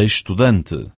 estudante.